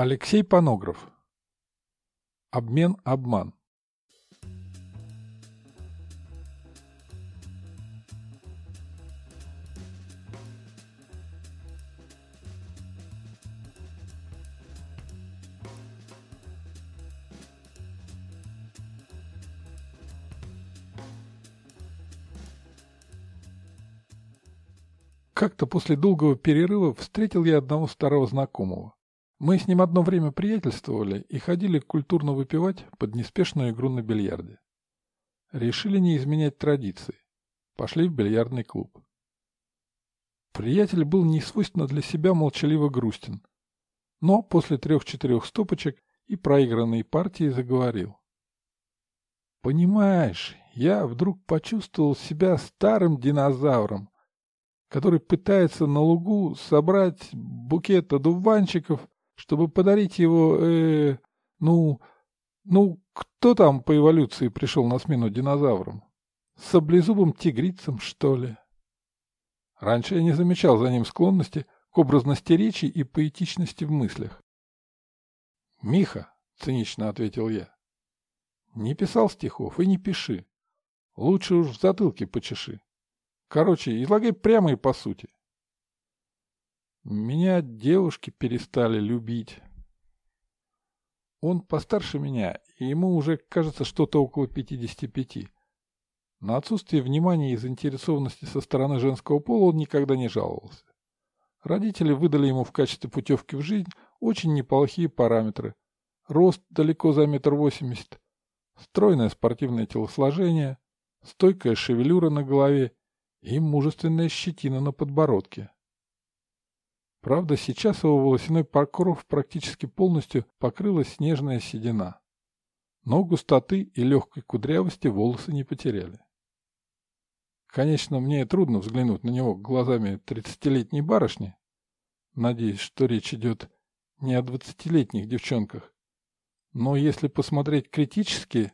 Алексей Панограф. Обмен-обман. Как-то после долгого перерыва встретил я одного старого знакомого. Мы с ним одно время приятельствовали и ходили культурно выпивать под неспешную игру на бильярде. Решили не изменять традиции. Пошли в бильярдный клуб. Приятель был несвойственно для себя молчаливо грустен. Но после трех-четырех стопочек и проигранной партии заговорил. «Понимаешь, я вдруг почувствовал себя старым динозавром, который пытается на лугу собрать букет одуванчиков, чтобы подарить его, э, ну, ну, кто там по эволюции пришел на смену динозаврам? Саблезубым тигрицам, что ли? Раньше я не замечал за ним склонности к образности речи и поэтичности в мыслях. «Миха», — цинично ответил я, — «не писал стихов и не пиши. Лучше уж в затылке почеши. Короче, излагай прямо и по сути. Меня девушки перестали любить. Он постарше меня, и ему уже, кажется, что-то около 55. На отсутствие внимания и заинтересованности со стороны женского пола он никогда не жаловался. Родители выдали ему в качестве путевки в жизнь очень неплохие параметры. Рост далеко за метр восемьдесят, стройное спортивное телосложение, стойкая шевелюра на голове и мужественная щетина на подбородке. Правда, сейчас его волосяной покров практически полностью покрыла снежная седина. Но густоты и легкой кудрявости волосы не потеряли. Конечно, мне трудно взглянуть на него глазами тридцатилетней барышни. Надеюсь, что речь идет не о двадцатилетних девчонках. Но если посмотреть критически,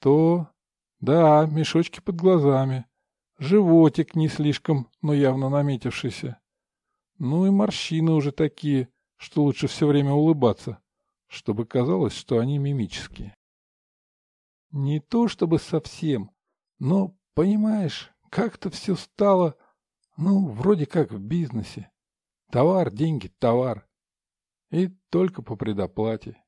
то... Да, мешочки под глазами, животик не слишком, но явно наметившийся. Ну и морщины уже такие, что лучше все время улыбаться, чтобы казалось, что они мимические. Не то чтобы совсем, но, понимаешь, как-то все стало, ну, вроде как в бизнесе. Товар, деньги, товар. И только по предоплате.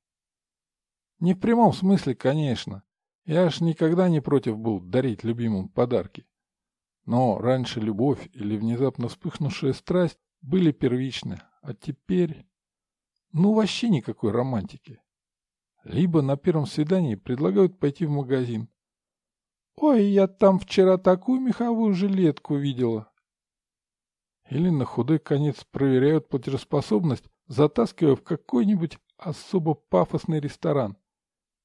Не в прямом смысле, конечно. Я ж никогда не против был дарить любимым подарки. Но раньше любовь или внезапно вспыхнувшая страсть были первичны, а теперь... Ну, вообще никакой романтики. Либо на первом свидании предлагают пойти в магазин. «Ой, я там вчера такую меховую жилетку видела». Или на худой конец проверяют платежеспособность, затаскивая в какой-нибудь особо пафосный ресторан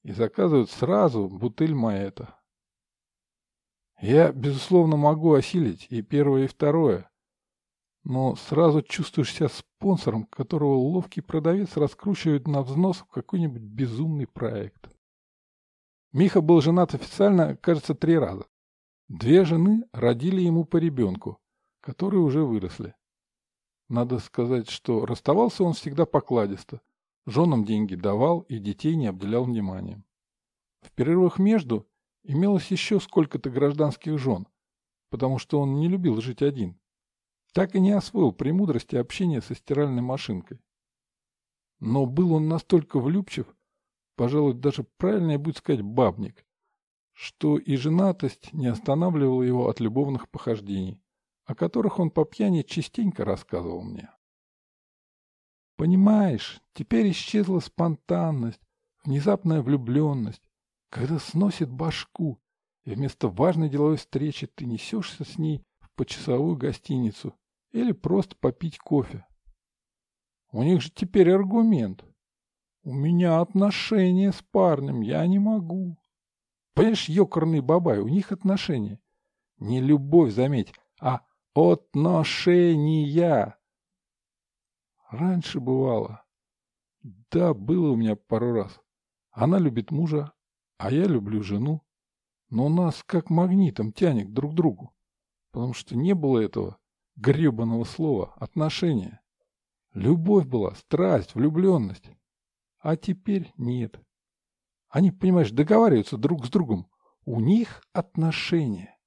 и заказывают сразу бутыль маэта. Я, безусловно, могу осилить и первое, и второе. Но сразу чувствуешь себя спонсором, которого ловкий продавец раскручивает на взнос в какой-нибудь безумный проект. Миха был женат официально, кажется, три раза. Две жены родили ему по ребенку, которые уже выросли. Надо сказать, что расставался он всегда покладисто. Женам деньги давал и детей не обделял вниманием. В перерывах между Имелось еще сколько-то гражданских жен, потому что он не любил жить один. Так и не освоил премудрости общения со стиральной машинкой. Но был он настолько влюбчив, пожалуй, даже правильнее будет сказать бабник, что и женатость не останавливала его от любовных похождений, о которых он по пьяни частенько рассказывал мне. Понимаешь, теперь исчезла спонтанность, внезапная влюбленность, когда сносит башку, и вместо важной деловой встречи ты несешься с ней в почасовую гостиницу или просто попить кофе. У них же теперь аргумент. У меня отношения с парнем, я не могу. Понимаешь, ёкарный бабай, у них отношения. Не любовь, заметь, а отношения. Раньше бывало. Да, было у меня пару раз. Она любит мужа, а я люблю жену. Но нас как магнитом тянет друг к другу. Потому что не было этого гребаного слова «отношения». Любовь была, страсть, влюбленность. А теперь нет. Они, понимаешь, договариваются друг с другом. У них отношения.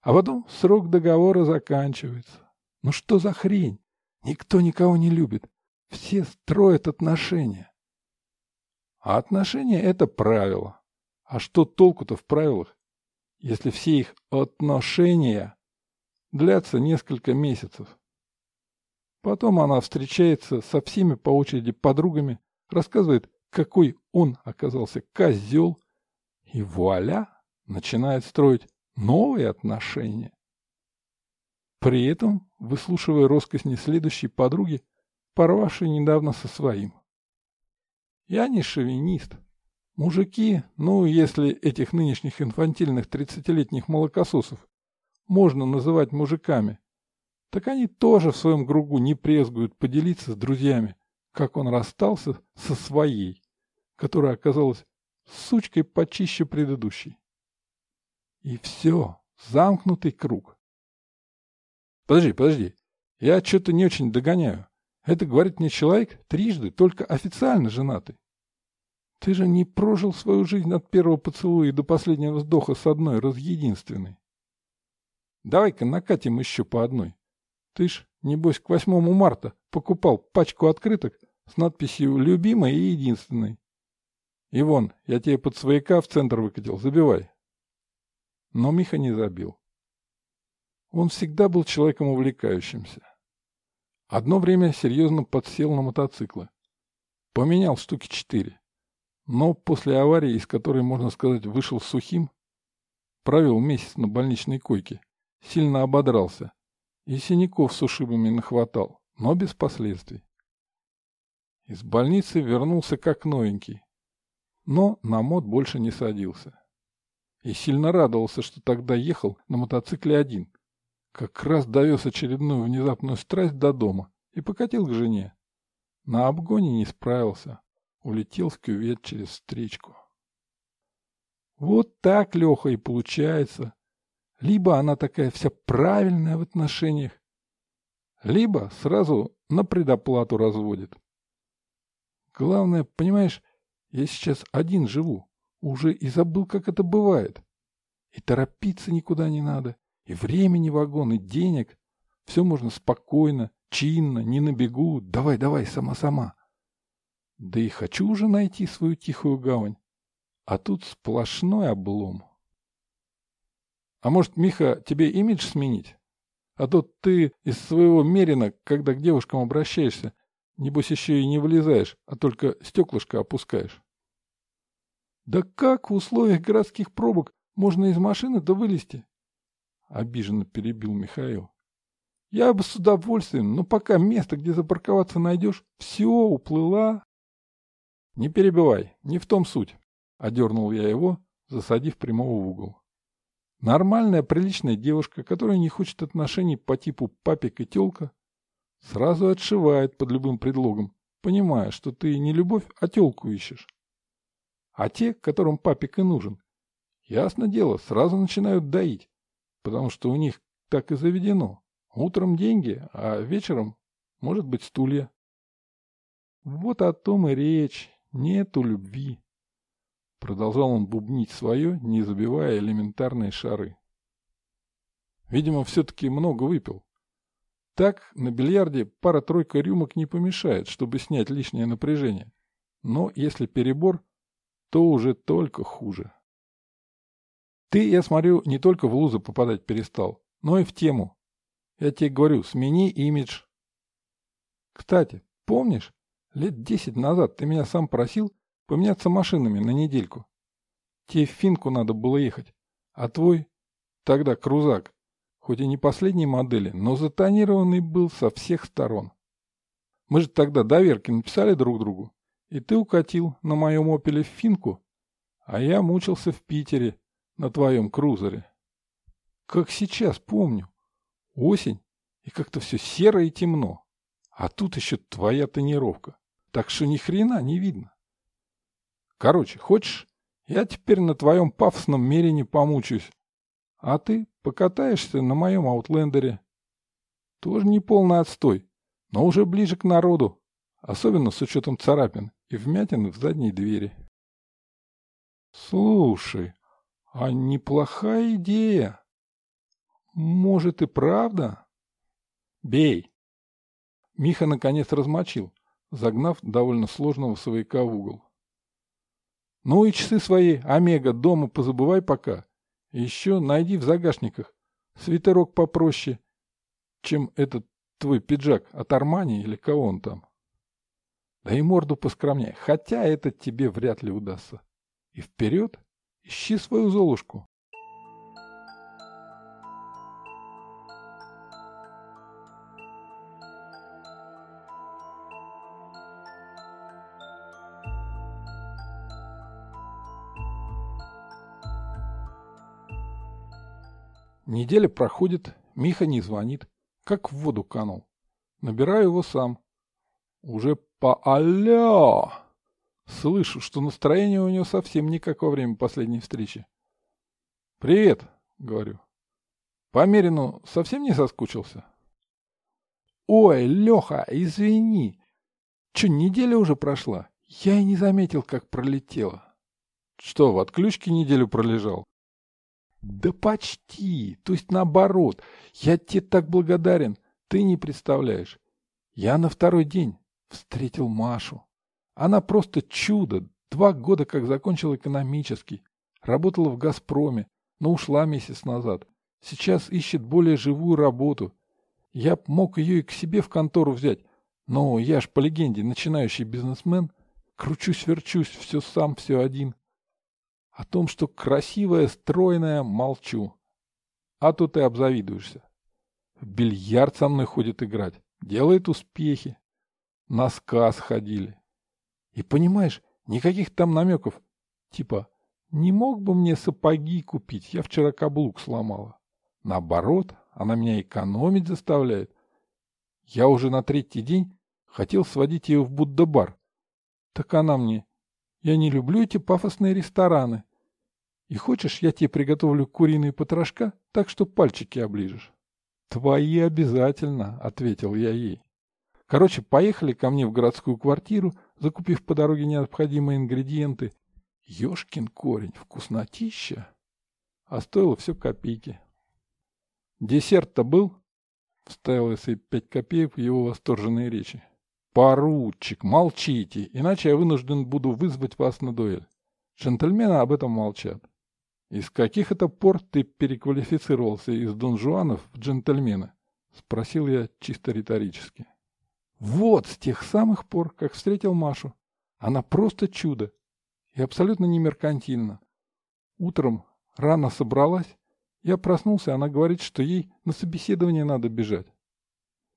А потом срок договора заканчивается. Ну что за хрень? Никто никого не любит. Все строят отношения. А отношения — это правило. А что толку-то в правилах, если все их отношения длятся несколько месяцев? Потом она встречается со всеми по очереди подругами, рассказывает, какой он оказался козел, и вуаля, начинает строить новые отношения. При этом, выслушивая роскосни следующей подруги, порвавшей недавно со своим. Я не шовинист. Мужики, ну, если этих нынешних инфантильных тридцатилетних молокососов можно называть мужиками, так они тоже в своем кругу не презгуют поделиться с друзьями, как он расстался со своей, которая оказалась сучкой почище предыдущей. И все, замкнутый круг. Подожди, подожди, я что-то не очень догоняю. Это говорит мне человек трижды, только официально женатый. Ты же не прожил свою жизнь от первого поцелуя до последнего вздоха с одной, разъединственной. Давай-ка накатим еще по одной. Ты ж, небось, к 8 марта покупал пачку открыток с надписью «Любимая» и «Единственной». И вон, я тебе под свояка в центр выкатил, забивай. Но Миха не забил. Он всегда был человеком увлекающимся. Одно время серьезно подсел на мотоциклы. Поменял штуки четыре. Но после аварии, из которой, можно сказать, вышел сухим, провел месяц на больничной койке, сильно ободрался и синяков с ушибами нахватал, но без последствий. Из больницы вернулся как новенький, но на мод больше не садился. И сильно радовался, что тогда ехал на мотоцикле один, как раз довез очередную внезапную страсть до дома и покатил к жене. На обгоне не справился. Улетел в кювет через встречку. Вот так, Леха, и получается. Либо она такая вся правильная в отношениях, либо сразу на предоплату разводит. Главное, понимаешь, я сейчас один живу, уже и забыл, как это бывает. И торопиться никуда не надо. И времени вагон, и денег. Все можно спокойно, чинно, не на бегу. Давай, давай, сама-сама. Да и хочу уже найти свою тихую гавань. А тут сплошной облом. А может, Миха, тебе имидж сменить? А то ты из своего мерина, когда к девушкам обращаешься, небось еще и не вылезаешь, а только стеклышко опускаешь. Да как в условиях городских пробок можно из машины-то вылезти? Обиженно перебил Михаил. Я бы с удовольствием, но пока место, где запарковаться найдешь, все, уплыла. Не перебивай, не в том суть. Одернул я его, засадив прямого в угол. Нормальная, приличная девушка, которая не хочет отношений по типу папик и тёлка, сразу отшивает под любым предлогом, понимая, что ты не любовь, а тёлку ищешь. А те, которым папик и нужен, ясно дело, сразу начинают доить, потому что у них так и заведено. Утром деньги, а вечером, может быть, стулья. Вот о том и речь. Нету любви. Продолжал он бубнить свое, не забивая элементарные шары. Видимо, все-таки много выпил. Так, на бильярде пара-тройка рюмок не помешает, чтобы снять лишнее напряжение. Но если перебор, то уже только хуже. Ты, я смотрю, не только в лузы попадать перестал, но и в тему. Я тебе говорю, смени имидж. Кстати, помнишь, лет десять назад ты меня сам просил поменяться машинами на недельку? Тебе в Финку надо было ехать, а твой, тогда крузак, хоть и не последней модели, но затонированный был со всех сторон. Мы же тогда доверки написали друг другу, и ты укатил на моем опеле в Финку, а я мучился в Питере на твоем крузере. Как сейчас помню. Осень, и как-то все серо и темно. А тут еще твоя тонировка. Так что ни хрена не видно. Короче, хочешь, я теперь на твоем пафосном мерине помучаюсь. А ты покатаешься на моем аутлендере. Тоже не полный отстой, но уже ближе к народу, особенно с учетом царапин и вмятины в задней двери. Слушай, а неплохая идея. Может и правда? Бей. Миха наконец размочил, загнав довольно сложного свояка в угол. Ну и часы свои, Омега, дома позабывай пока. еще найди в загашниках свитерок попроще, чем этот твой пиджак от Армани или кого он там. Да и морду поскромнее, хотя это тебе вряд ли удастся. И вперед, ищи свою Золушку. Неделя проходит, Миха не звонит, как в воду канул. Набираю его сам. Уже по алло. Слышу, что настроение у него совсем не как во время последней встречи. «Привет», — говорю. «По Мерину совсем не соскучился?» «Ой, Леха, извини. Че, неделя уже прошла? Я и не заметил, как пролетела». «Что, в отключке неделю пролежал?» Да почти. То есть наоборот. Я тебе так благодарен. Ты не представляешь. Я на второй день встретил Машу. Она просто чудо. Два года как закончил экономический. Работала в «Газпроме», но ушла месяц назад. Сейчас ищет более живую работу. Я мог ее и к себе в контору взять. Но я ж, по легенде, начинающий бизнесмен. Кручусь-верчусь, все сам, все один. О том, что красивая, стройная, молчу. А то ты обзавидуешься. В бильярд со мной ходит играть. Делает успехи. На сказ ходили. И понимаешь, никаких там намеков. Типа, не мог бы мне сапоги купить, я вчера каблук сломала. Наоборот, она меня экономить заставляет. Я уже на третий день хотел сводить ее в Будда-бар. Так она мне, я не люблю эти пафосные рестораны. И хочешь, я тебе приготовлю куриные потрошка, так что пальчики оближешь? Твои обязательно, ответил я ей. Короче, поехали ко мне в городскую квартиру, закупив по дороге необходимые ингредиенты. Ёшкин корень, вкуснотища. А стоило все копейки. Десерт-то был? Вставил свои пять копеек в его восторженные речи. «Поручик, молчите, иначе я вынужден буду вызвать вас на дуэль». Джентльмены об этом молчат. «Из каких это пор ты переквалифицировался из донжуанов в джентльмена?» — спросил я чисто риторически. «Вот с тех самых пор, как встретил Машу. Она просто чудо и абсолютно не меркантильна. Утром рано собралась, я проснулся, она говорит, что ей на собеседование надо бежать.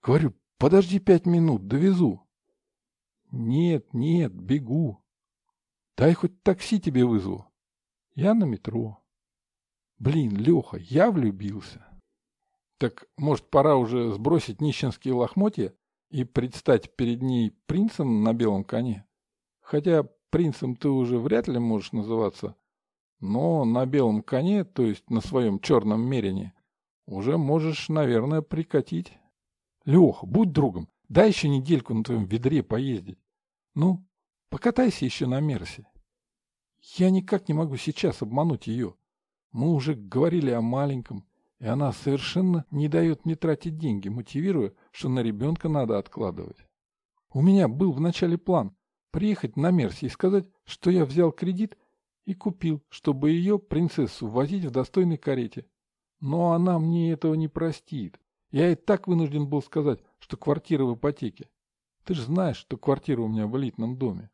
Говорю, подожди пять минут, довезу. Нет, нет, бегу. Дай хоть такси тебе вызову. Я на метро. Блин, Леха, я влюбился. Так, может, пора уже сбросить нищенские лохмотья и предстать перед ней принцем на белом коне? Хотя принцем ты уже вряд ли можешь называться, но на белом коне, то есть на своем черном мерине, уже можешь, наверное, прикатить. Леха, будь другом, Дай еще недельку на твоем ведре поездить. Ну, покатайся еще на Мерсе. Я никак не могу сейчас обмануть ее. Мы уже говорили о маленьком, и она совершенно не дает мне тратить деньги, мотивируя, что на ребенка надо откладывать. У меня был вначале план приехать на Мерсе и сказать, что я взял кредит и купил, чтобы ее, принцессу, возить в достойной карете. Но она мне этого не простит. Я и так вынужден был сказать, что квартира в ипотеке. Ты же знаешь, что квартира у меня в элитном доме.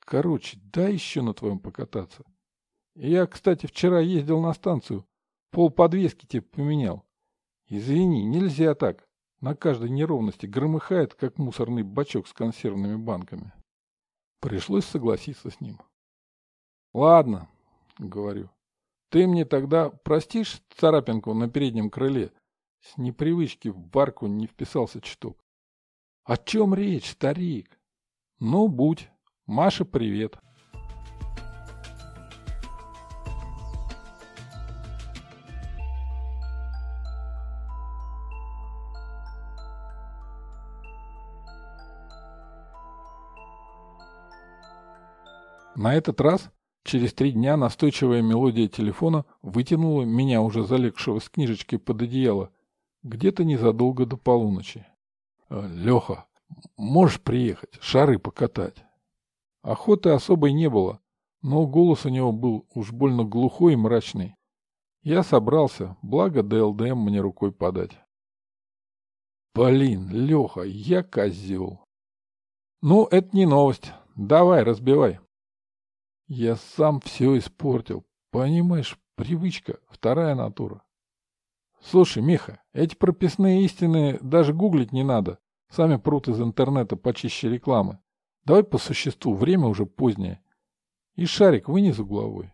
Короче, дай еще на твоем покататься. Я, кстати, вчера ездил на станцию. Пол подвески тебе поменял. Извини, нельзя так. На каждой неровности громыхает, как мусорный бачок с консервными банками. Пришлось согласиться с ним. Ладно, говорю. Ты мне тогда простишь царапинку на переднем крыле, с непривычки в барку не вписался чуток. — О чем речь, старик? — Ну, будь. Маша, привет. На этот раз, через три дня, настойчивая мелодия телефона вытянула меня уже залегшего с книжечкой под одеяло, где-то незадолго до полуночи. «Э, «Леха, можешь приехать, шары покатать?» Охоты особой не было, но голос у него был уж больно глухой и мрачный. Я собрался, благо ДЛДМ мне рукой подать. Блин, Леха, я козел. Ну, это не новость. Давай, разбивай. Я сам все испортил. Понимаешь, привычка, вторая натура. Слушай, Миха, эти прописные истины даже гуглить не надо. Сами прут из интернета почище рекламы. Давай по существу, время уже позднее. И шарик вынес угловой.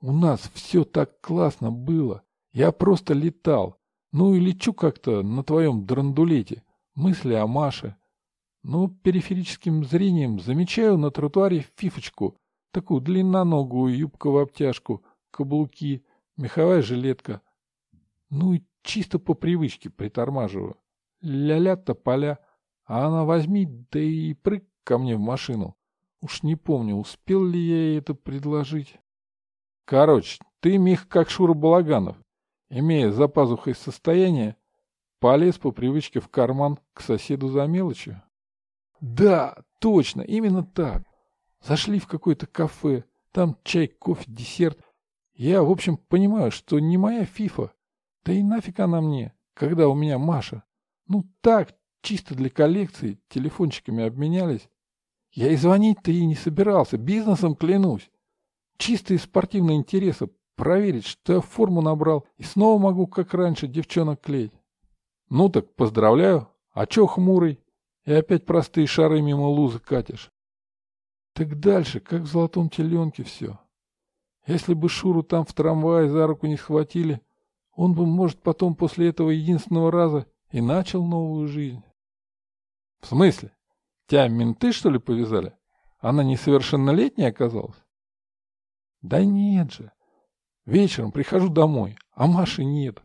У нас все так классно было. Я просто летал. Ну и лечу как-то на твоем драндулете. Мысли о Маше. Ну, периферическим зрением замечаю на тротуаре фифочку. Такую длинноногую юбку в обтяжку, каблуки, меховая жилетка. Ну и чисто по привычке притормаживаю. Ля-ля поля. А она возьми, да и прыг ко мне в машину. Уж не помню, успел ли я ей это предложить. Короче, ты, Мих, как Шура Балаганов, имея за пазухой состояние, полез по привычке в карман к соседу за мелочью. Да, точно, именно так. Зашли в какое-то кафе, там чай, кофе, десерт. Я, в общем, понимаю, что не моя фифа. Да и нафиг она мне, когда у меня Маша. Ну так, чисто для коллекции, телефончиками обменялись. Я и звонить-то и не собирался, бизнесом клянусь. Чисто из спортивного интереса проверить, что я форму набрал, и снова могу, как раньше, девчонок клеить. Ну так, поздравляю. А чё хмурый? И опять простые шары мимо лузы катишь. Так дальше, как в золотом теленке все. Если бы Шуру там в трамвае за руку не схватили, он бы, может, потом после этого единственного раза и начал новую жизнь. В смысле? Тебя менты, что ли, повязали? Она несовершеннолетняя оказалась? Да нет же. Вечером прихожу домой, а Маши нет.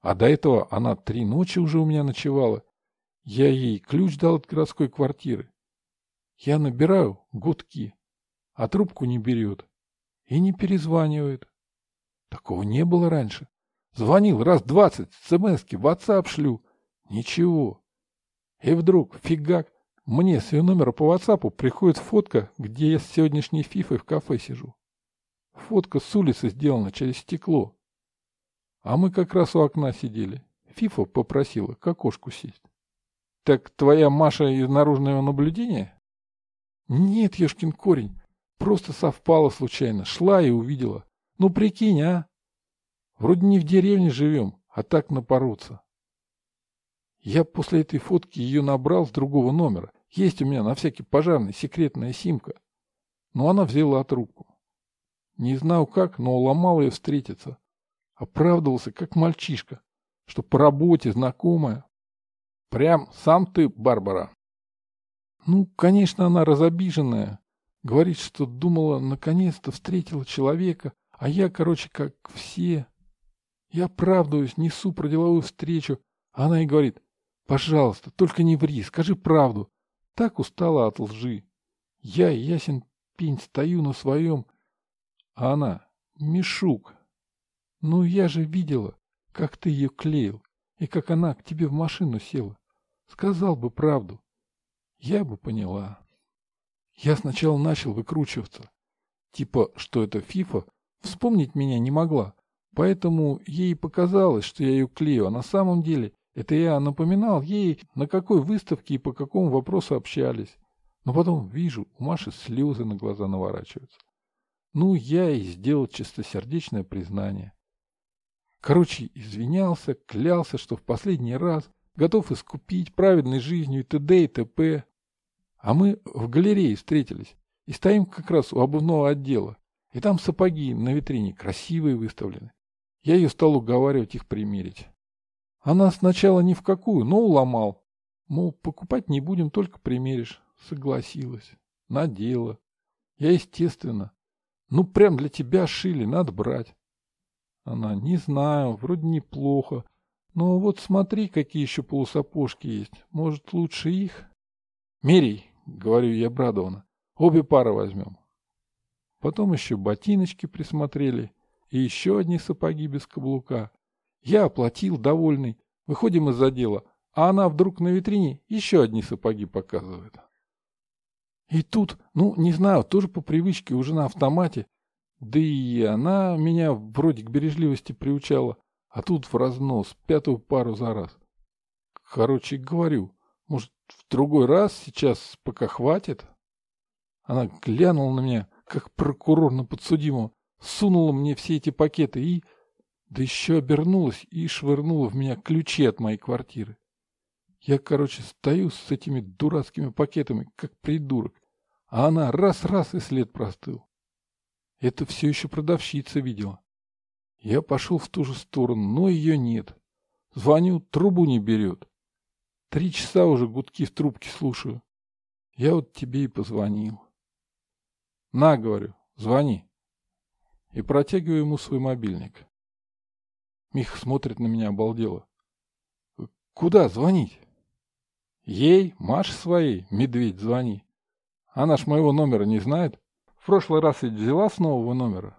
А до этого она три ночи уже у меня ночевала. Я ей ключ дал от городской квартиры. Я набираю гудки, а трубку не берет и не перезванивает. Такого не было раньше. Звонил раз двадцать, смс-ки, в WhatsApp шлю. Ничего. И вдруг, фигак, мне с ее номера по WhatsApp приходит фотка, где я с сегодняшней фифой в кафе сижу. Фотка с улицы сделана через стекло. А мы как раз у окна сидели. Фифа попросила к окошку сесть. Так твоя Маша из наружного наблюдения? Нет, ешкин корень. Просто совпало случайно. Шла и увидела. Ну прикинь, а? Вроде не в деревне живем, а так напороться. Я после этой фотки ее набрал с другого номера. Есть у меня на всякий пожарный секретная симка. Но она взяла трубку. Не знаю как, но уломал ее встретиться. Оправдывался, как мальчишка, что по работе знакомая. Прям сам ты, Барбара. Ну, конечно, она разобиженная. Говорит, что думала, наконец-то встретила человека, а я, короче, как все. Я оправдываюсь, несу про деловую встречу, а она и говорит, пожалуйста, только не ври, скажи правду. Так устала от лжи. Я, ясен пень, стою на своем, а она, Мишук. Ну, я же видела, как ты ее клеил, и как она к тебе в машину села. Сказал бы правду. Я бы поняла. Я сначала начал выкручиваться. Типа, что это Фифа, вспомнить меня не могла. Поэтому ей показалось, что я ее клею, а на самом деле это я напоминал ей, на какой выставке и по какому вопросу общались. Но потом вижу, у Маши слезы на глаза наворачиваются. Ну, я и сделал чистосердечное признание. Короче, извинялся, клялся, что в последний раз готов искупить праведной жизнью и т.д. и т.п. А мы в галерее встретились и стоим как раз у обувного отдела. И там сапоги на витрине красивые выставлены. Я ее стал уговаривать их примерить. Она сначала ни в какую, но уломал. Мол, покупать не будем, только примеришь. Согласилась. Надела. Я, естественно. Ну, прям для тебя шили, надо брать. Она, не знаю, вроде неплохо. Но вот смотри, какие еще полусапожки есть. Может, лучше их? Мерей, говорю я обрадованно. Обе пары возьмем. Потом еще ботиночки присмотрели и еще одни сапоги без каблука. Я оплатил, довольный. Выходим из-за дела, а она вдруг на витрине еще одни сапоги показывает. И тут, ну, не знаю, тоже по привычке, уже на автомате. Да и она меня вроде к бережливости приучала, а тут в разнос, пятую пару за раз. Короче, говорю, может, в другой раз сейчас пока хватит? Она глянула на меня, как прокурор на подсудимого, сунула мне все эти пакеты и... Да еще обернулась и швырнула в меня ключи от моей квартиры. Я, короче, стою с этими дурацкими пакетами, как придурок. А она раз-раз и след простыл. Это все еще продавщица видела. Я пошел в ту же сторону, но ее нет. Звоню, трубу не берет. Три часа уже гудки в трубке слушаю. Я вот тебе и позвонил. На, говорю, звони. И протягиваю ему свой мобильник. Миха смотрит на меня обалдело. Куда звонить? Ей, Маше своей, медведь, звони. Она ж моего номера не знает. В прошлый раз ведь взяла с нового номера.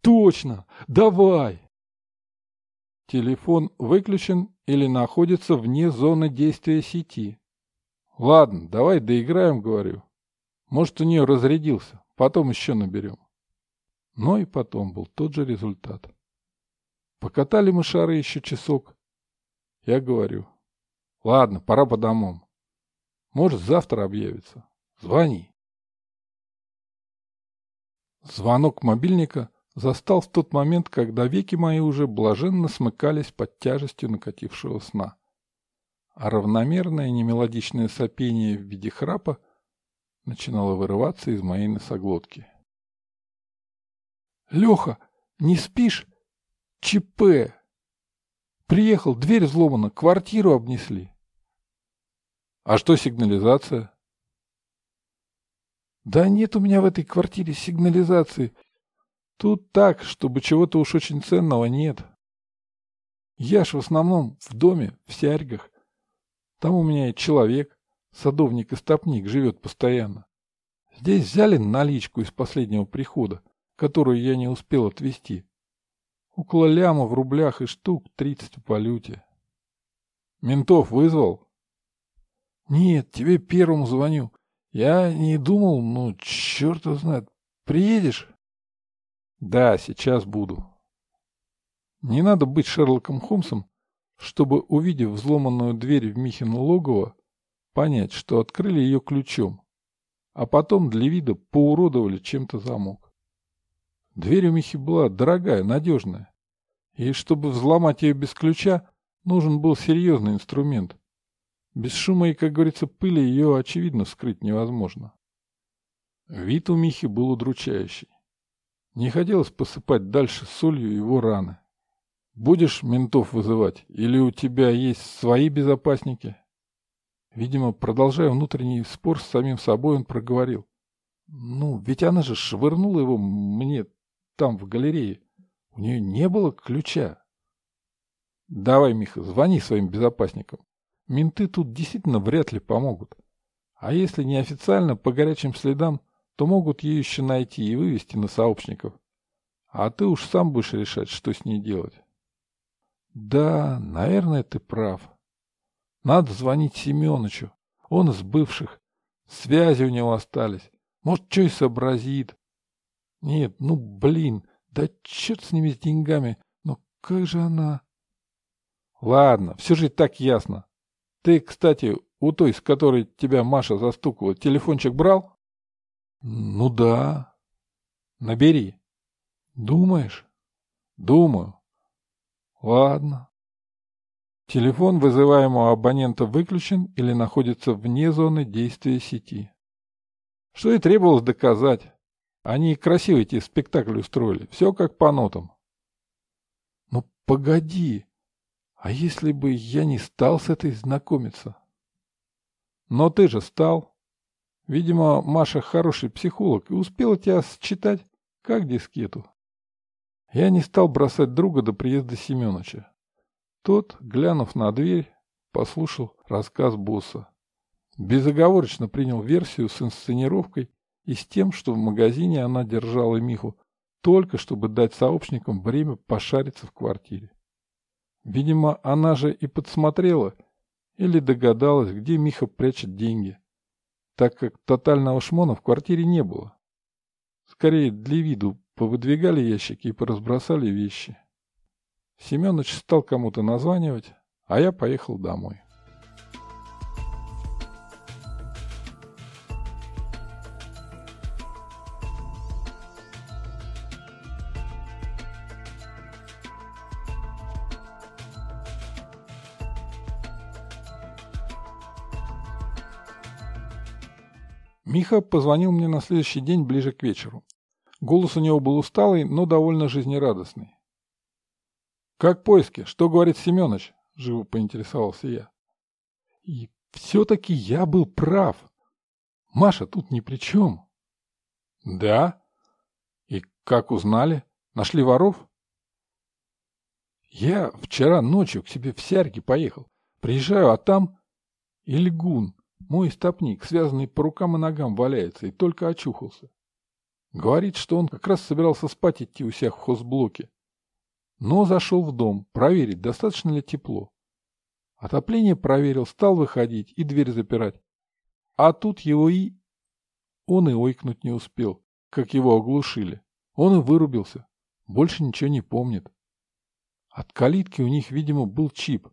Точно! Давай! Телефон выключен или находится вне зоны действия сети. Ладно, давай доиграем, говорю. Может, у нее разрядился. Потом еще наберем. Но и потом был тот же результат. Покатали мы шары еще часок. Я говорю. Ладно, пора по домам. Может, завтра объявится. Звони. Звонок мобильника застал в тот момент, когда веки мои уже блаженно смыкались под тяжестью накатившего сна. А равномерное немелодичное сопение в виде храпа начинало вырываться из моей носоглотки. «Леха, не спишь? ЧП! Приехал, дверь взломана, квартиру обнесли». «А что сигнализация?» «Да нет у меня в этой квартире сигнализации. Тут так, чтобы чего-то уж очень ценного нет. Я ж в основном в доме, в сярьгах. Там у меня и человек, садовник и стопник, живет постоянно. Здесь взяли наличку из последнего прихода, которую я не успел отвезти. Около ляма в рублях и штук тридцать в валюте. Ментов вызвал? Нет, тебе первому звоню. Я не думал, ну, черт его знает. Приедешь? Да, сейчас буду. Не надо быть Шерлоком Холмсом, чтобы, увидев взломанную дверь в Михино логово, понять, что открыли ее ключом, а потом для вида поуродовали чем-то замок. Дверь у Михи была дорогая, надежная, и чтобы взломать ее без ключа, нужен был серьезный инструмент. Без шума и, как говорится, пыли ее, очевидно, вскрыть невозможно. Вид у Михи был удручающий. Не хотелось посыпать дальше солью его раны. Будешь ментов вызывать? Или у тебя есть свои безопасники? Видимо, продолжая внутренний спор с самим собой, он проговорил. Ну, ведь она же швырнула его мне там, в галерее. У нее не было ключа. Давай, Миха, звони своим безопасникам. Менты тут действительно вряд ли помогут. А если неофициально, по горячим следам, то могут ее еще найти и вывести на сообщников. А ты уж сам будешь решать, что с ней делать. Да, наверное, ты прав. Надо звонить Семеновичу. Он из бывших. Связи у него остались. Может, что и сообразит. Нет, ну, блин, да черт с ними с деньгами. Но как же она... Ладно, все же так ясно. Ты, кстати, у той, с которой тебя Маша застукала, телефончик брал? Ну да. Набери. Думаешь? Думаю. Ладно. Телефон вызываемого абонента выключен или находится вне зоны действия сети. Что и требовалось доказать. Они красиво эти спектакли устроили. Все как по нотам. Ну, погоди. А если бы я не стал с этой знакомиться? Но ты же стал. Видимо, Маша хороший психолог и успела тебя считать, как дискету. Я не стал бросать друга до приезда Семеновича. Тот, глянув на дверь, послушал рассказ босса. Безоговорочно принял версию с инсценировкой и с тем, что в магазине она держала Миху, только чтобы дать сообщникам время пошариться в квартире. Видимо, она же и подсмотрела или догадалась, где Миха прячет деньги, так как тотального шмона в квартире не было. Скорее, для виду повыдвигали ящики и поразбросали вещи. Семенович стал кому-то названивать, а я поехал домой. Миха позвонил мне на следующий день ближе к вечеру. Голос у него был усталый, но довольно жизнерадостный. «Как поиски? Что говорит Семенович?» – живо поинтересовался я. «И все-таки я был прав. Маша тут ни при чем». «Да? И как узнали? Нашли воров?» «Я вчера ночью к себе в Сярги поехал. Приезжаю, а там Ильгун, мой стопник, связанный по рукам и ногам, валяется и только очухался. Говорит, что он как раз собирался спать идти у всех в хозблоке. Но зашел в дом, проверить, достаточно ли тепло. Отопление проверил, стал выходить и дверь запирать. А тут его и... Он и ойкнуть не успел, как его оглушили. Он и вырубился. Больше ничего не помнит. От калитки у них, видимо, был чип.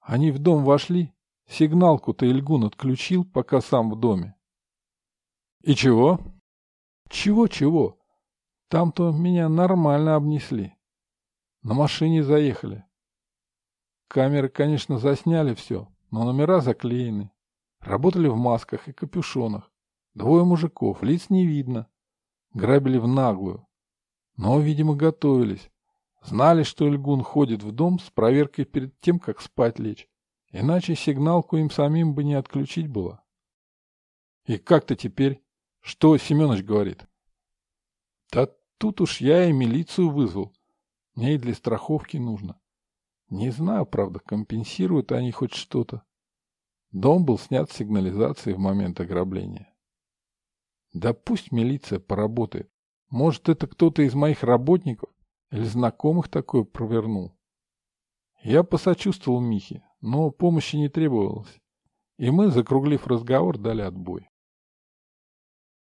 Они в дом вошли, Сигналку-то Ильгун отключил, пока сам в доме. И чего? Чего-чего? Там-то меня нормально обнесли. На машине заехали. Камеры, конечно, засняли все, но номера заклеены. Работали в масках и капюшонах. Двое мужиков, лиц не видно. Грабили в наглую. Но, видимо, готовились. Знали, что Ильгун ходит в дом с проверкой перед тем, как спать лечь. Иначе сигналку им самим бы не отключить было. И как-то теперь? Что Семенович говорит? Да тут уж я и милицию вызвал. Мне и для страховки нужно. Не знаю, правда, компенсируют они хоть что-то. Дом был снят с сигнализации в момент ограбления. Да пусть милиция поработает. Может, это кто-то из моих работников или знакомых такое провернул. Я посочувствовал Михе, но помощи не требовалось, и мы, закруглив разговор, дали отбой.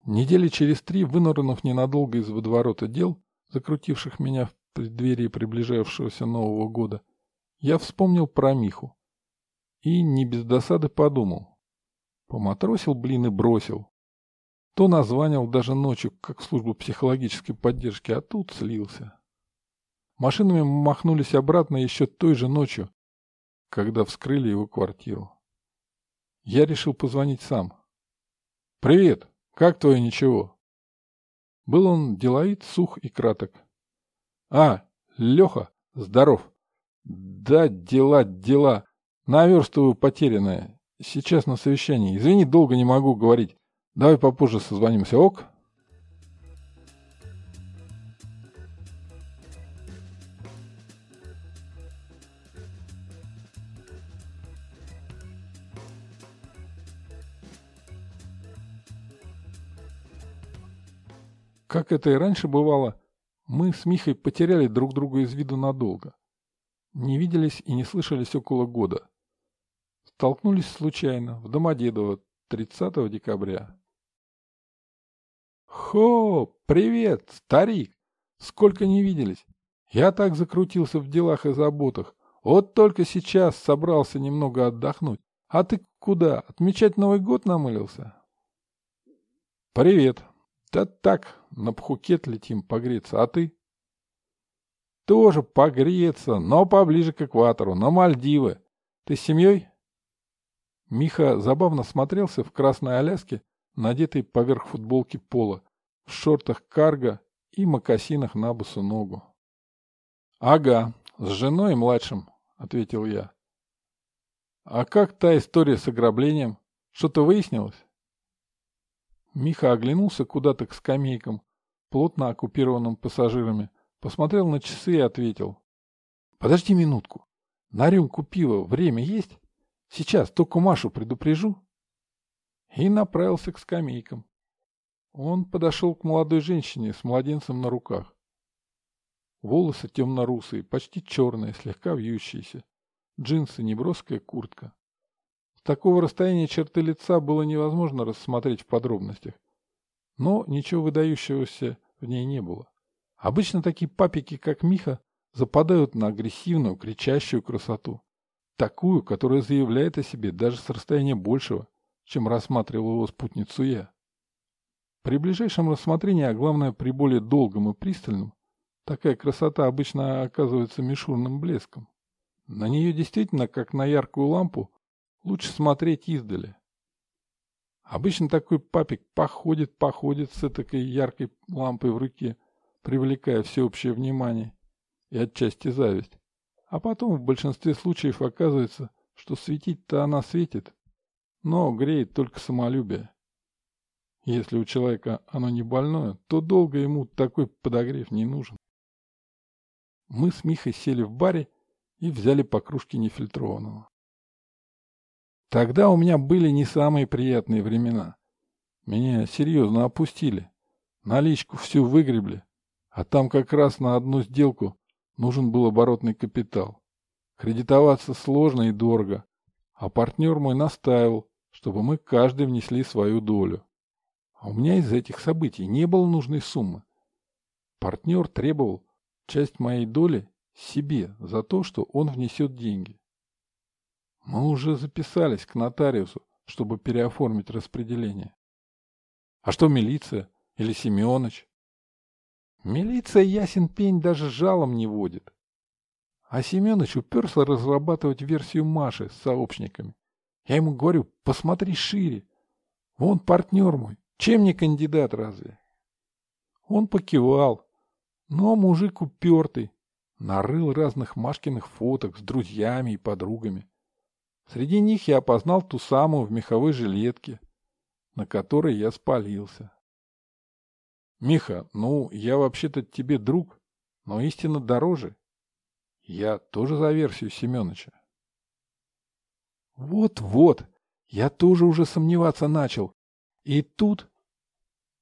Недели через три, вынурнув ненадолго из водоворота дел, закрутивших меня в преддверии приближавшегося Нового года, я вспомнил про Миху. И не без досады подумал. Поматросил, блин, и бросил. То названил даже ночью, как службу психологической поддержки, а тут слился. Машинами махнулись обратно еще той же ночью, когда вскрыли его квартиру. Я решил позвонить сам. «Привет! Как твое ничего?» Был он деловит, сух и краток. «А, Леха, здоров!» «Да, дела, дела. Наверстываю потерянное. Сейчас на совещании. Извини, долго не могу говорить. Давай попозже созвонимся, ок?» Как это и раньше бывало, мы с Михой потеряли друг друга из виду надолго. Не виделись и не слышались около года. Столкнулись случайно в Домодедово 30 декабря. «Хо! Привет, старик! Сколько не виделись! Я так закрутился в делах и заботах. Вот только сейчас собрался немного отдохнуть. А ты куда? Отмечать Новый год намылился?» «Привет! Да так, на Пхукет летим погреться, а ты? Тоже погреться, но поближе к экватору, на Мальдивы. Ты с семьей? Миха забавно смотрелся в красной Аляске, надетой поверх футболки пола, в шортах карго и мокасинах на босу ногу. — Ага, с женой и младшим, — ответил я. — А как та история с ограблением? Что-то выяснилось? Миха оглянулся куда-то к скамейкам, плотно оккупированным пассажирами, посмотрел на часы и ответил. — Подожди минутку. На рюмку пива время есть? Сейчас только Машу предупрежу. И направился к скамейкам. Он подошел к молодой женщине с младенцем на руках. Волосы темно-русые, почти черные, слегка вьющиеся. Джинсы, неброская куртка. Такого расстояния черты лица было невозможно рассмотреть в подробностях. Но ничего выдающегося в ней не было. Обычно такие папики, как Миха, западают на агрессивную, кричащую красоту. Такую, которая заявляет о себе даже с расстояния большего, чем рассматривал его спутницу я. При ближайшем рассмотрении, а главное при более долгом и пристальном, такая красота обычно оказывается мишурным блеском. На нее действительно, как на яркую лампу, лучше смотреть издали. Обычно такой папик походит, походит с этой яркой лампой в руке, привлекая всеобщее внимание и отчасти зависть. А потом в большинстве случаев оказывается, что светить-то она светит, но греет только самолюбие. Если у человека оно не больное, то долго ему такой подогрев не нужен. Мы с Михой сели в баре и взяли по кружке нефильтрованного. Тогда у меня были не самые приятные времена. Меня серьезно опустили. Наличку всю выгребли. А там как раз на одну сделку нужен был оборотный капитал. Кредитоваться сложно и дорого. А партнер мой настаивал, чтобы мы каждый внесли свою долю. А у меня из этих событий не было нужной суммы. Партнер требовал часть моей доли себе за то, что он внесет деньги. Мы уже записались к нотариусу, чтобы переоформить распределение. А что милиция? Или Семенович? Милиция ясен пень даже жалом не водит. А Семенович уперся разрабатывать версию Маши с сообщниками. Я ему говорю, посмотри шире. Вон партнер мой, чем не кандидат разве? Он покивал. Но мужик упертый. Нарыл разных Машкиных фоток с друзьями и подругами. Среди них я опознал ту самую в меховой жилетке, на которой я спалился. Миха, ну, я вообще-то тебе друг, но истинно дороже. Я тоже за версию Семеновича. Вот-вот, я тоже уже сомневаться начал. И тут...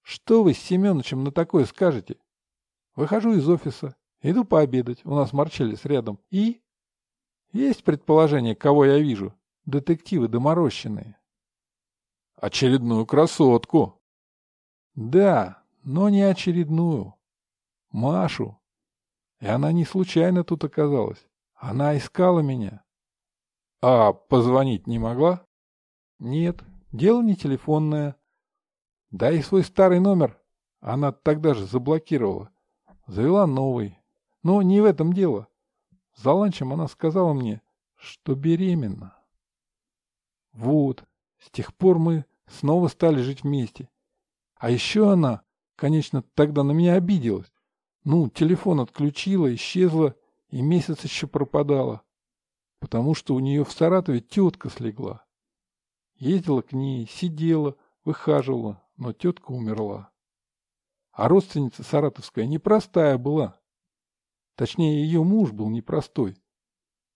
Что вы с Семеновичем на такое скажете? Выхожу из офиса, иду пообедать, у нас Марчелис рядом, и... Есть предположение, кого я вижу? Детективы доморощенные. Очередную красотку. Да, но не очередную. Машу. И она не случайно тут оказалась. Она искала меня. А позвонить не могла? Нет, дело не телефонное. Да и свой старый номер она тогда же заблокировала. Завела новый. Но не в этом дело. За ланчем она сказала мне, что беременна. Вот, с тех пор мы снова стали жить вместе. А еще она, конечно, тогда на меня обиделась. Ну, телефон отключила, исчезла и месяц еще пропадала. Потому что у нее в Саратове тетка слегла. Ездила к ней, сидела, выхаживала, но тетка умерла. А родственница саратовская непростая была. Точнее, ее муж был непростой.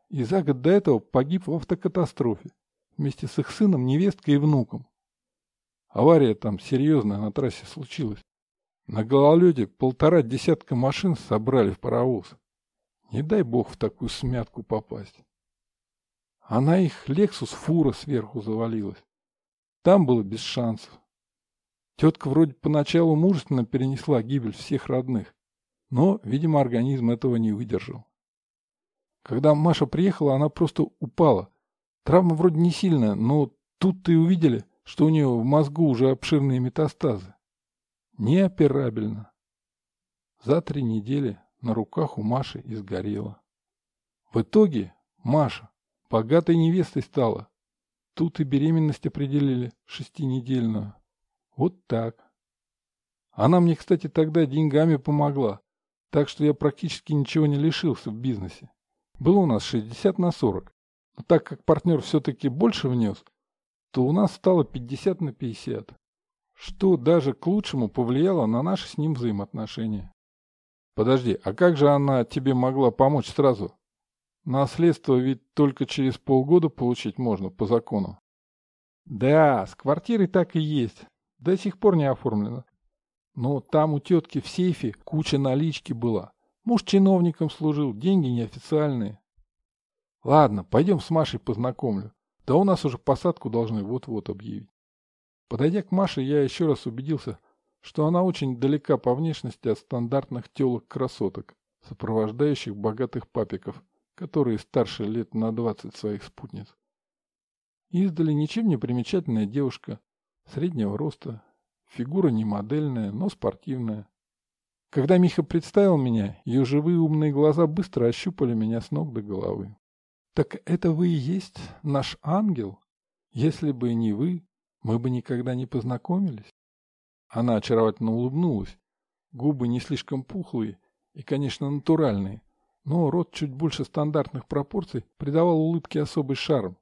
И за год до этого погиб в автокатастрофе вместе с их сыном, невесткой и внуком. Авария там серьезная на трассе случилась. На гололеде полтора десятка машин собрали в паровоз. Не дай бог в такую смятку попасть. А на их «Лексус» фура сверху завалилась. Там было без шансов. Тетка вроде поначалу мужественно перенесла гибель всех родных. Но, видимо, организм этого не выдержал. Когда Маша приехала, она просто упала. Травма вроде не сильная, но тут-то и увидели, что у нее в мозгу уже обширные метастазы. Неоперабельно. За три недели на руках у Маши изгорела. В итоге Маша богатой невестой стала. Тут и беременность определили шестинедельную. Вот так. Она мне, кстати, тогда деньгами помогла. Так что я практически ничего не лишился в бизнесе. Было у нас 60 на 40. Но так как партнер все-таки больше внес, то у нас стало 50 на 50. Что даже к лучшему повлияло на наши с ним взаимоотношения. Подожди, а как же она тебе могла помочь сразу? Наследство ведь только через полгода получить можно по закону. Да, с квартирой так и есть. До сих пор не оформлено. Но там у тетки в сейфе куча налички была. Муж чиновником служил, деньги неофициальные. Ладно, пойдем с Машей познакомлю. Да у нас уже посадку должны вот-вот объявить. Подойдя к Маше, я еще раз убедился, что она очень далека по внешности от стандартных телок-красоток, сопровождающих богатых папиков, которые старше лет на 20 своих спутниц. Издали ничем не примечательная девушка, среднего роста, фигура не модельная, но спортивная. Когда Миха представил меня, ее живые умные глаза быстро ощупали меня с ног до головы. «Так это вы и есть наш ангел? Если бы не вы, мы бы никогда не познакомились?» Она очаровательно улыбнулась. Губы не слишком пухлые и, конечно, натуральные, но рот чуть больше стандартных пропорций придавал улыбке особый шарм.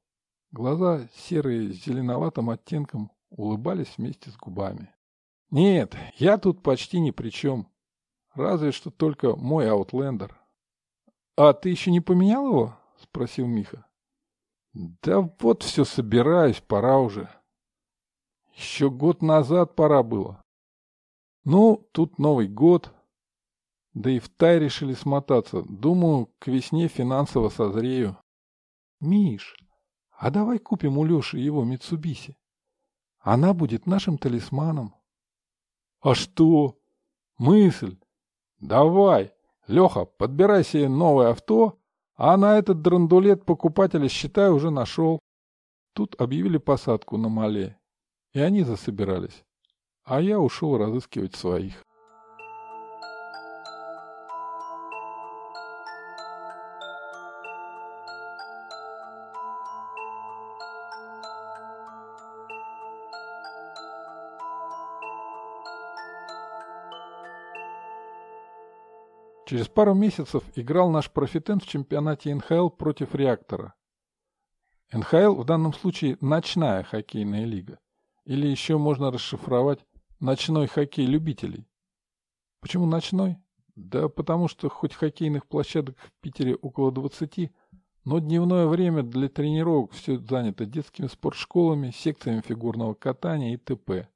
Глаза, серые с зеленоватым оттенком, улыбались вместе с губами. «Нет, я тут почти ни при чем. Разве что только мой аутлендер». «А ты еще не поменял его?» — спросил Миха. «Да вот все собираюсь, пора уже». «Еще год назад пора было». «Ну, тут Новый год, да и в Тай решили смотаться. Думаю, к весне финансово созрею. Миш, а давай купим у Леши его Митсубиси. Она будет нашим талисманом. А что? Мысль. Давай. Леха, подбирай себе новое авто, а на этот драндулет покупателя, считай, уже нашел. Тут объявили посадку на Мале, и они засобирались. А я ушел разыскивать своих. Через пару месяцев играл наш профитен в чемпионате НХЛ против Реактора. НХЛ в данном случае ночная хоккейная лига. Или еще можно расшифровать ночной хоккей любителей. Почему ночной? Да потому что хоть хоккейных площадок в Питере около 20, но дневное время для тренировок все занято детскими спортшколами, секциями фигурного катания и т.п.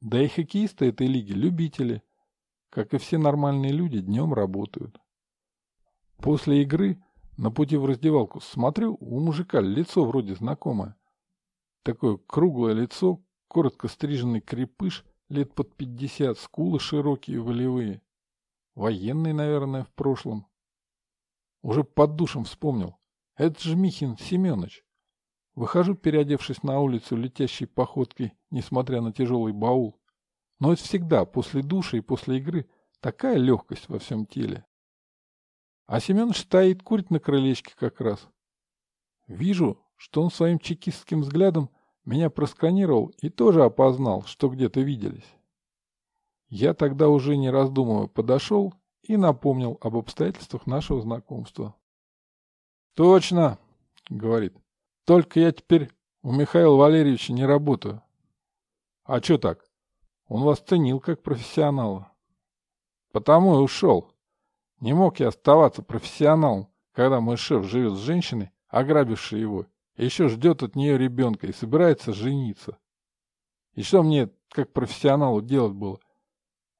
Да и хоккеисты этой лиги – любители – как и все нормальные люди, днем работают. После игры на пути в раздевалку смотрю, у мужика лицо вроде знакомое. Такое круглое лицо, коротко стриженный крепыш, лет под пятьдесят, скулы широкие, волевые. Военный, наверное, в прошлом. Уже под душем вспомнил. Это же Михин Семенович. Выхожу, переодевшись на улицу летящей походкой, несмотря на тяжелый баул. Но это всегда, после душа и после игры, такая легкость во всем теле. А Семенович стоит, курит на крылечке как раз. Вижу, что он своим чекистским взглядом меня просканировал и тоже опознал, что где-то виделись. Я тогда уже не раздумывая подошел и напомнил об обстоятельствах нашего знакомства. «Точно!» — говорит. «Только я теперь у Михаила Валерьевича не работаю». «А что так?» Он вас ценил как профессионала. Потому и ушел. Не мог я оставаться профессионалом, когда мой шеф живет с женщиной, ограбившей его, и еще ждет от нее ребенка и собирается жениться. И что мне, как профессионалу, делать было?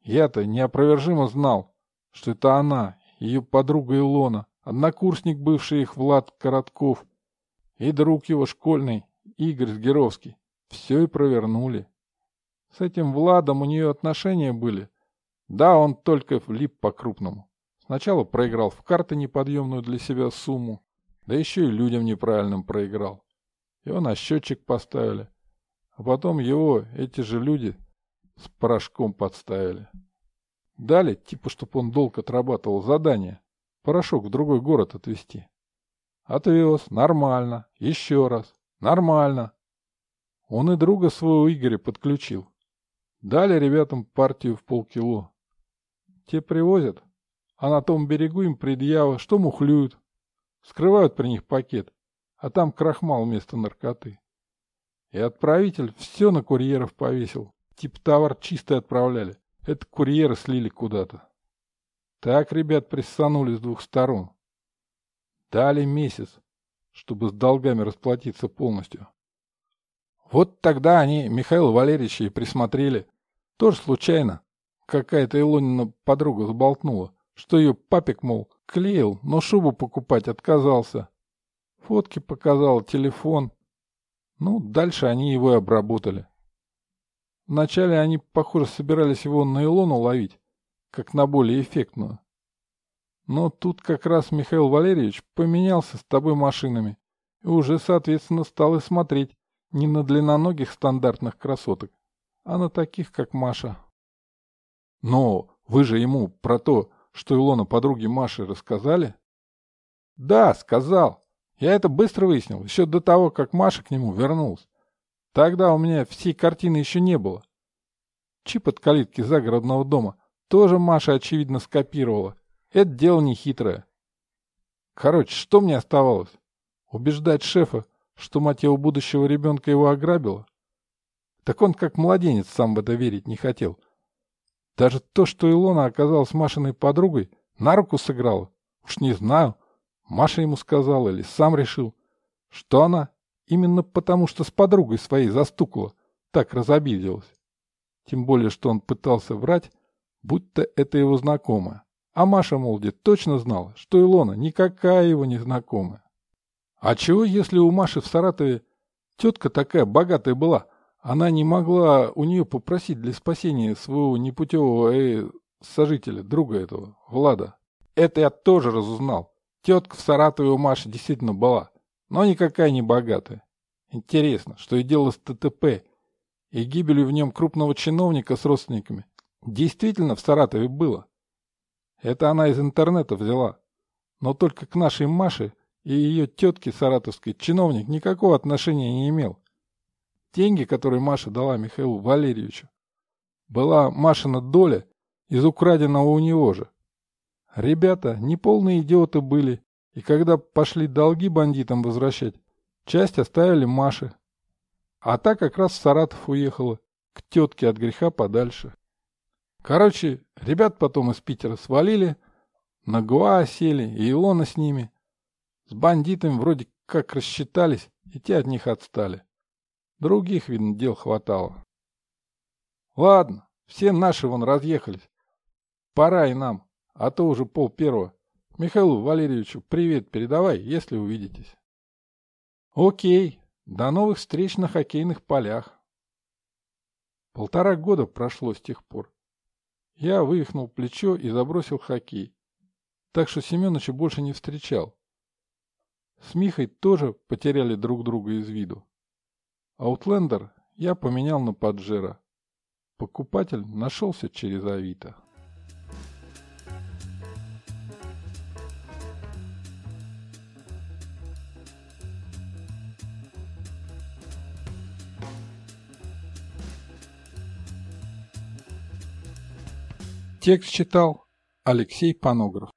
Я-то неопровержимо знал, что это она, ее подруга Илона, однокурсник бывший их Влад Коротков и друг его школьный Игорь Сгеровский. Все и провернули. С этим Владом у нее отношения были. Да, он только влип по-крупному. Сначала проиграл в карты неподъемную для себя сумму, да еще и людям неправильным проиграл. Его на счетчик поставили. А потом его эти же люди с порошком подставили. Дали, типа, чтобы он долг отрабатывал задание. Порошок в другой город отвезти. Отвез. Нормально. Еще раз. Нормально. Он и друга своего Игоря подключил. Дали ребятам партию в полкило. Те привозят, а на том берегу им предъява, что мухлюют. Скрывают при них пакет, а там крахмал вместо наркоты. И отправитель все на курьеров повесил. Тип товар чистый отправляли. Это курьеры слили куда-то. Так ребят прессанули с двух сторон. Дали месяц, чтобы с долгами расплатиться полностью. Вот тогда они Михаила Валерьевича и присмотрели. Тоже случайно. какая-то Илонина подруга сболтнула, что ее папик, мол, клеил, но шубу покупать отказался. Фотки показал, телефон. Ну, дальше они его и обработали. Вначале они, похоже, собирались его на Илону ловить, как на более эффектную. Но тут как раз Михаил Валерьевич поменялся с тобой машинами и уже, соответственно, стал и смотреть не на длинноногих стандартных красоток, а на таких, как Маша. Но вы же ему про то, что Илона подруге Маши рассказали? Да, сказал. Я это быстро выяснил, еще до того, как Маша к нему вернулась. Тогда у меня всей картины еще не было. Чип от калитки загородного дома тоже Маша, очевидно, скопировала. Это дело не хитрое. Короче, что мне оставалось? Убеждать шефа, что мать его будущего ребенка его ограбила? Так он как младенец сам в это верить не хотел. Даже то, что Илона оказалась Машиной подругой, на руку сыграла. Уж не знаю, Маша ему сказала или сам решил, что она именно потому, что с подругой своей застукала, так разобиделась. Тем более, что он пытался врать, будто это его знакомая. А Маша, мол, точно знала, что Илона никакая его не знакомая. А чего, если у Маши в Саратове тетка такая богатая была, она не могла у нее попросить для спасения своего непутевого э, сожителя, друга этого, Влада? Это я тоже разузнал. Тетка в Саратове у Маши действительно была, но никакая не богатая. Интересно, что и дело с ТТП и гибелью в нем крупного чиновника с родственниками действительно в Саратове было. Это она из интернета взяла. Но только к нашей Маше и ее тетке саратовской чиновник никакого отношения не имел. Деньги, которые Маша дала Михаилу Валерьевичу, была Машина доля из украденного у него же. Ребята неполные идиоты были, и когда пошли долги бандитам возвращать, часть оставили Маше. А та как раз в Саратов уехала, к тетке от греха подальше. Короче, ребят потом из Питера свалили, на Гуа сели, и Илона с ними. С бандитами вроде как рассчитались, и те от них отстали. Других, видно, дел хватало. Ладно, все наши вон разъехались. Пора и нам, а то уже пол первого. Михаилу Валерьевичу привет передавай, если увидитесь. Окей, до новых встреч на хоккейных полях. Полтора года прошло с тех пор. Я вывихнул плечо и забросил хоккей. Так что Семеновича больше не встречал. С Михой тоже потеряли друг друга из виду. Аутлендер я поменял на Паджеро. Покупатель нашелся через Авито. Текст читал Алексей Панограф.